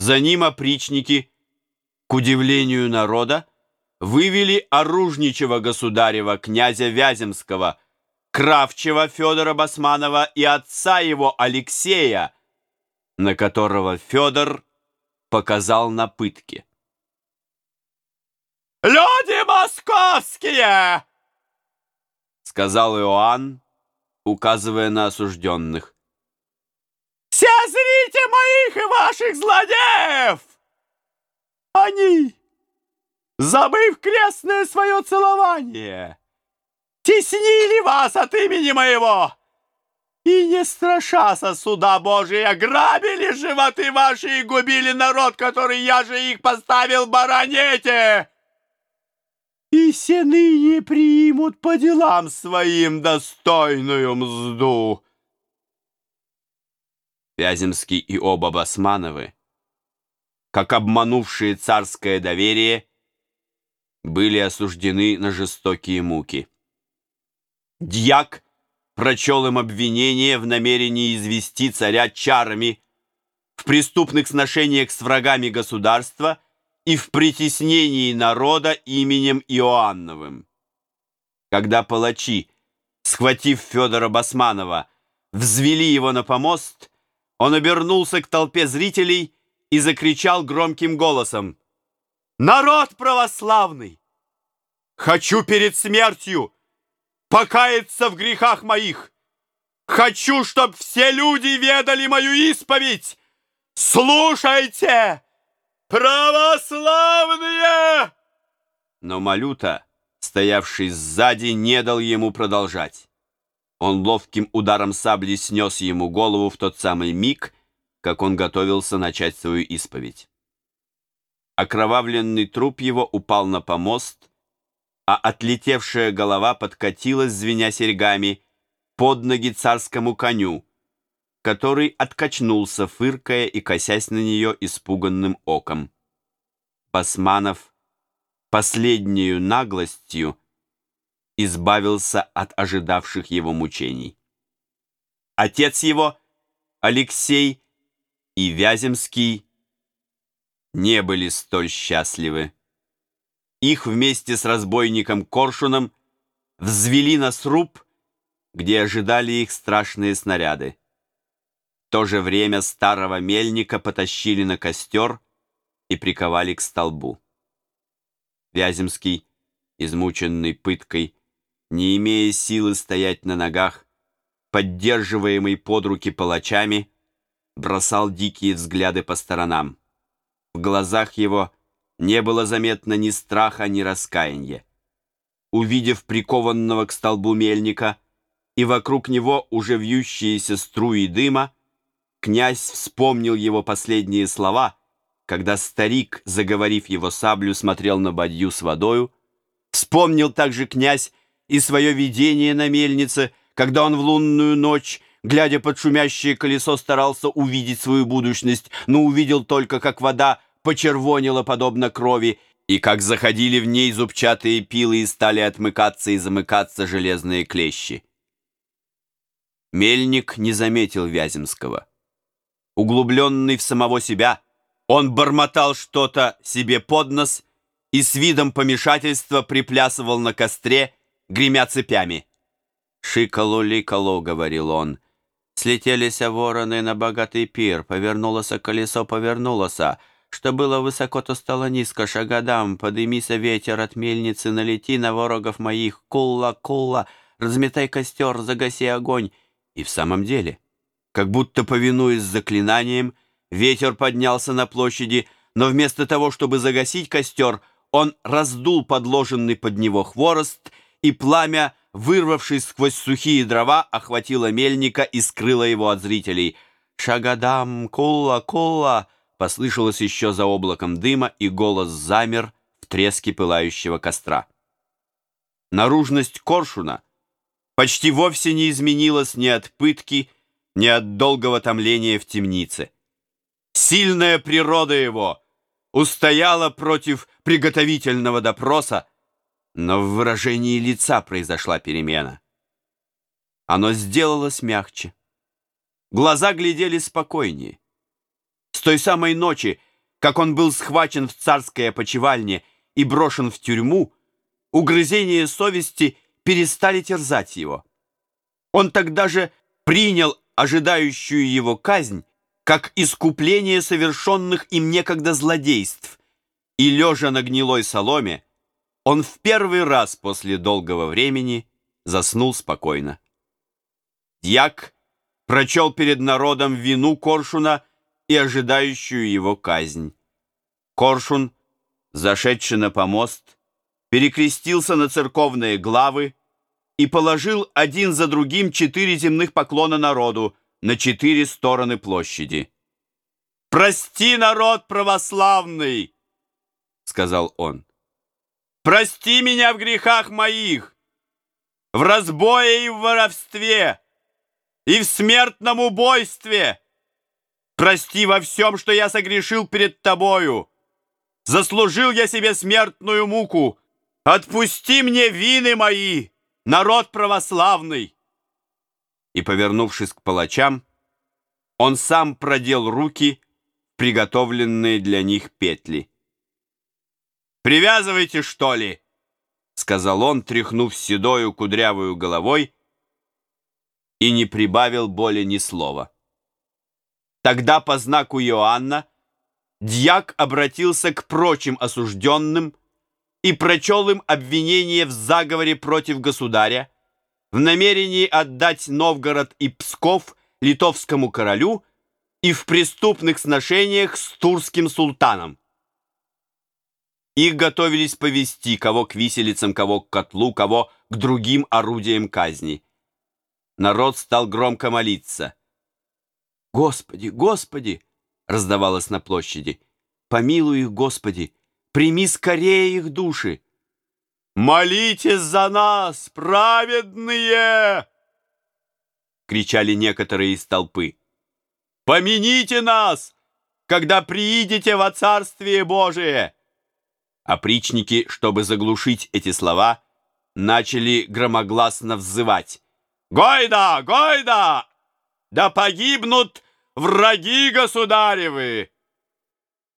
За ним опричники, к удивлению народа, вывели оружничего государева князя Вяземского, Кравчева Федора Басманова и отца его Алексея, на которого Федор показал на пытке. «Люди московские!» — сказал Иоанн, указывая на осужденных. «Все зрите моих и ваших злодеев! Они, забыв крестное свое целование, теснили вас от имени моего!» И не страшася суда Божия, грабили животы ваши и губили народ, который я же их поставил баронете. И все ныне примут по делам своим достойную мзду. Вяземский и оба Басмановы, как обманувшие царское доверие, были осуждены на жестокие муки. Дьяк прочел им обвинение в намерении извести царя чарами, в преступных сношениях с врагами государства и в притеснении народа именем Иоанновым. Когда палачи, схватив Федора Басманова, взвели его на помост, он обернулся к толпе зрителей и закричал громким голосом «Народ православный! Хочу перед смертью!» покаяться в грехах моих. Хочу, чтоб все люди ведали мою исповедь. Слушайте, православные!» Но Малюта, стоявший сзади, не дал ему продолжать. Он ловким ударом сабли снес ему голову в тот самый миг, как он готовился начать свою исповедь. Окровавленный труп его упал на помост, а отлетевшая голова подкатилась, звеня серьгами, под ноги царскому коню, который откачнулся, фыркая и косясь на нее испуганным оком. Басманов последнюю наглостью избавился от ожидавших его мучений. Отец его, Алексей и Вяземский, не были столь счастливы. Их вместе с разбойником Коршуном взвели на сруб, где ожидали их страшные снаряды. В то же время старого мельника потащили на костер и приковали к столбу. Вяземский, измученный пыткой, не имея силы стоять на ногах, поддерживаемый под руки палачами, бросал дикие взгляды по сторонам. В глазах его не было заметно ни страха, ни раскаяния. Увидев прикованного к столбу мельника и вокруг него уже вьющиеся струи дыма, князь вспомнил его последние слова, когда старик, заговорив его саблю, смотрел на бадью с водою. Вспомнил также князь и свое видение на мельнице, когда он в лунную ночь глядя под шумящее колесо, старался увидеть свою будущность, но увидел только, как вода почервонила подобно крови, и как заходили в ней зубчатые пилы и стали отмыкаться и замыкаться железные клещи. Мельник не заметил Вяземского. Углубленный в самого себя, он бормотал что-то себе под нос и с видом помешательства приплясывал на костре, гремя цепями. «Шикало-ликало», — говорил он, — «слетелись вороны на богатый пир, повернулось колесо, повернулось, что было высоко, то стало низко, шагадам, подымися ветер от мельницы, налети на ворогов моих, кулла, кулла, разметай костер, загаси огонь. И в самом деле, как будто повинуясь заклинанием, ветер поднялся на площади, но вместо того, чтобы загасить костер, он раздул подложенный под него хворост, и пламя, вырвавшись сквозь сухие дрова, охватило мельника и скрыло его от зрителей. «Шагадам, кулла, кулла!» Послышалось еще за облаком дыма, и голос замер в треске пылающего костра. Наружность коршуна почти вовсе не изменилась ни от пытки, ни от долгого томления в темнице. Сильная природа его устояла против приготовительного допроса, но в выражении лица произошла перемена. Оно сделалось мягче. Глаза глядели спокойнее. С той самой ночи, как он был схвачен в царской опочивальне и брошен в тюрьму, угрызения совести перестали терзать его. Он тогда же принял ожидающую его казнь как искупление совершенных им некогда злодейств, и, лежа на гнилой соломе, он в первый раз после долгого времени заснул спокойно. Дьяк прочел перед народом вину Коршуна и ожидающую его казнь. Коршун, зашедший на помост, перекрестился на церковные главы и положил один за другим четыре земных поклона народу на четыре стороны площади. «Прости, народ православный!» — сказал он. «Прости меня в грехах моих, в разбое и в воровстве, и в смертном убойстве!» Прости во всем, что я согрешил перед тобою. Заслужил я себе смертную муку. Отпусти мне вины мои, народ православный. И, повернувшись к палачам, он сам продел руки приготовленные для них петли. «Привязывайте, что ли?» — сказал он, тряхнув седою кудрявую головой, и не прибавил более ни слова. Тогда по знаку Иоанна дьяк обратился к прочим осужденным и прочел им обвинение в заговоре против государя, в намерении отдать Новгород и Псков литовскому королю и в преступных сношениях с турским султаном. Их готовились повести, кого к виселицам, кого к котлу, кого к другим орудиям казни. Народ стал громко молиться – «Господи, Господи!» — раздавалось на площади. «Помилуй их, Господи! Прими скорее их души!» «Молитесь за нас, праведные!» — кричали некоторые из толпы. «Помяните нас, когда приидете во Царствие Божие!» Опричники, чтобы заглушить эти слова, начали громогласно взывать. «Гойда! Гойда! Да погибнут враги государевы!